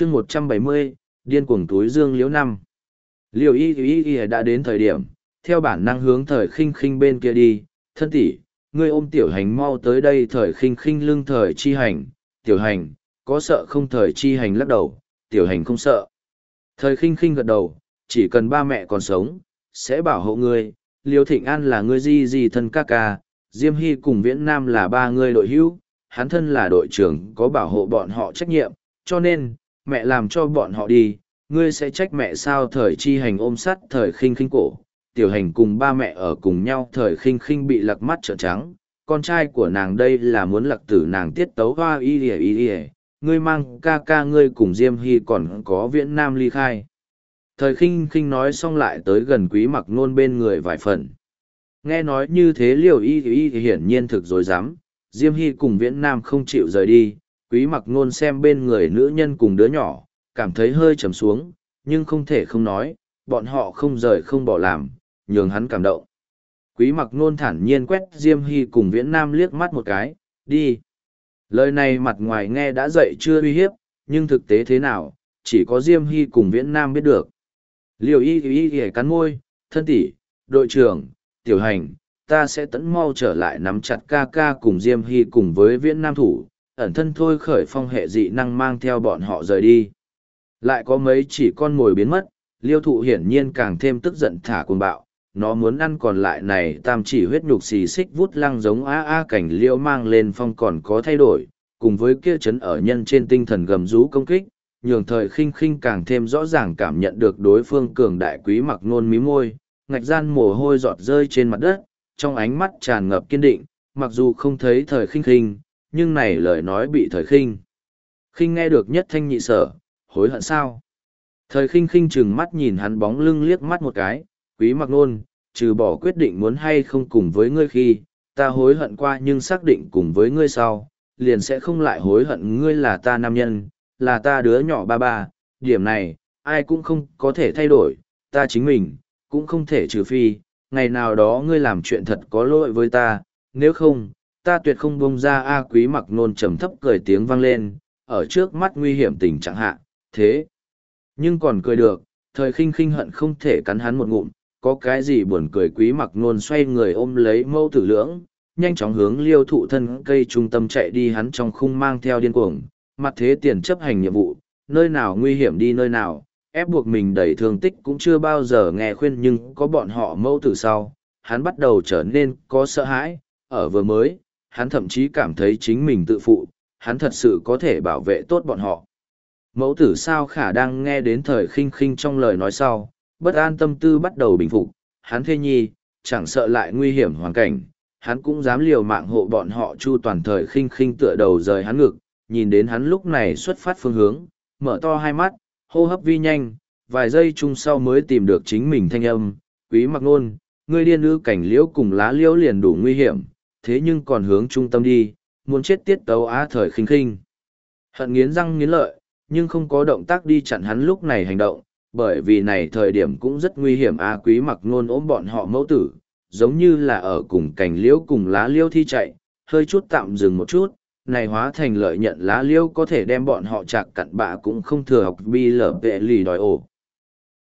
chương một trăm bảy mươi, điên cuồng túi dương liễu năm. Liều y y y đã đến thời điểm, theo bản năng hướng thời khinh khinh bên kia đi. Thân tỷ, ngươi ôm tiểu hành mau tới đây thời khinh khinh lưng thời chi hành. Tiểu hành, có sợ không thời chi hành lắc đầu? Tiểu hành không sợ. Thời khinh khinh gật đầu, chỉ cần ba mẹ còn sống, sẽ bảo hộ ngươi. Liêu thịnh an là ngươi di di thân ca ca, diêm hy cùng viễn nam là ba ngươi đội hữu, hắn thân là đội trưởng có bảo hộ bọn họ trách nhiệm, cho nên mẹ làm cho bọn họ đi, ngươi sẽ trách mẹ sao thời chi hành ôm sắt thời khinh khinh cổ, tiểu hành cùng ba mẹ ở cùng nhau thời khinh khinh bị lặc mắt trợn trắng, con trai của nàng đây là muốn lặc tử nàng tiết tấu hoa y ỉa y ỉa ngươi mang ca ca ngươi cùng diêm hy còn có viễn nam ly khai. Thời khinh khinh nói xong lại tới gần quý mặc nôn bên người vài phần. Nghe nói như thế liều y y hiển nhiên thực dối dám, diêm hy cùng viễn nam không chịu rời đi quý mặc nôn xem bên người nữ nhân cùng đứa nhỏ, cảm thấy hơi trầm xuống, nhưng không thể không nói, bọn họ không rời không bỏ làm, nhường hắn cảm động. Quý mặc nôn thản nhiên quét diêm hy cùng viễn nam liếc mắt một cái, đi. Lời này mặt ngoài nghe đã dậy chưa uy hiếp, nhưng thực tế thế nào, chỉ có diêm hy cùng viễn nam biết được. Liều y y y, cắn môi, thân tỷ, đội trưởng, tiểu hành, ta sẽ tẫn mau trở lại nắm chặt ca ca cùng diêm hy cùng với viễn nam thủ ẩn thân thôi khởi phong hệ dị năng mang theo bọn họ rời đi. Lại có mấy chỉ con mồi biến mất, liêu thụ hiển nhiên càng thêm tức giận thả cuồng bạo, nó muốn ăn còn lại này tam chỉ huyết nhục xì xích vút lăng giống a a cảnh liêu mang lên phong còn có thay đổi, cùng với kia chấn ở nhân trên tinh thần gầm rú công kích, nhường thời khinh khinh càng thêm rõ ràng cảm nhận được đối phương cường đại quý mặc nôn mí môi, ngạch gian mồ hôi giọt rơi trên mặt đất, trong ánh mắt tràn ngập kiên định, mặc dù không thấy thời khinh khinh nhưng này lời nói bị thời khinh. Khinh nghe được nhất thanh nhị sở, hối hận sao? Thời khinh khinh chừng mắt nhìn hắn bóng lưng liếc mắt một cái, quý mặc nôn, trừ bỏ quyết định muốn hay không cùng với ngươi khi, ta hối hận qua nhưng xác định cùng với ngươi sau, liền sẽ không lại hối hận ngươi là ta nam nhân, là ta đứa nhỏ ba ba. Điểm này, ai cũng không có thể thay đổi, ta chính mình, cũng không thể trừ phi, ngày nào đó ngươi làm chuyện thật có lỗi với ta, nếu không ta tuyệt không bông ra a quý mặc nôn trầm thấp cười tiếng vang lên, ở trước mắt nguy hiểm tình trạng hạ, thế. Nhưng còn cười được, thời khinh khinh hận không thể cắn hắn một ngụm, có cái gì buồn cười quý mặc nôn xoay người ôm lấy mâu tử lưỡng, nhanh chóng hướng liêu thụ thân cây trung tâm chạy đi hắn trong khung mang theo điên cuồng, mặt thế tiền chấp hành nhiệm vụ, nơi nào nguy hiểm đi nơi nào, ép buộc mình đẩy thương tích cũng chưa bao giờ nghe khuyên nhưng có bọn họ mâu tử sau, hắn bắt đầu trở nên có sợ hãi, ở vừa mới hắn thậm chí cảm thấy chính mình tự phụ, hắn thật sự có thể bảo vệ tốt bọn họ. Mẫu tử sao khả đang nghe đến thời khinh khinh trong lời nói sau, bất an tâm tư bắt đầu bình phục. Hắn thê nhi, chẳng sợ lại nguy hiểm hoàn cảnh, hắn cũng dám liều mạng hộ bọn họ chu toàn thời khinh khinh tựa đầu rời hắn ngực. Nhìn đến hắn lúc này xuất phát phương hướng, mở to hai mắt, hô hấp vi nhanh, vài giây chung sau mới tìm được chính mình thanh âm. Quý mặc nôn ngươi điên ư cảnh liễu cùng lá liễu liền đủ nguy hiểm thế nhưng còn hướng trung tâm đi, muốn chết tiết tấu á thời khinh khinh. Hận nghiến răng nghiến lợi, nhưng không có động tác đi chặn hắn lúc này hành động, bởi vì này thời điểm cũng rất nguy hiểm a quý mặc nôn ôm bọn họ mẫu tử, giống như là ở cùng cành liễu cùng lá liễu thi chạy, hơi chút tạm dừng một chút, này hóa thành lợi nhận lá liễu có thể đem bọn họ chạc cặn bạ cũng không thừa học bi lở vệ lì đòi ổ.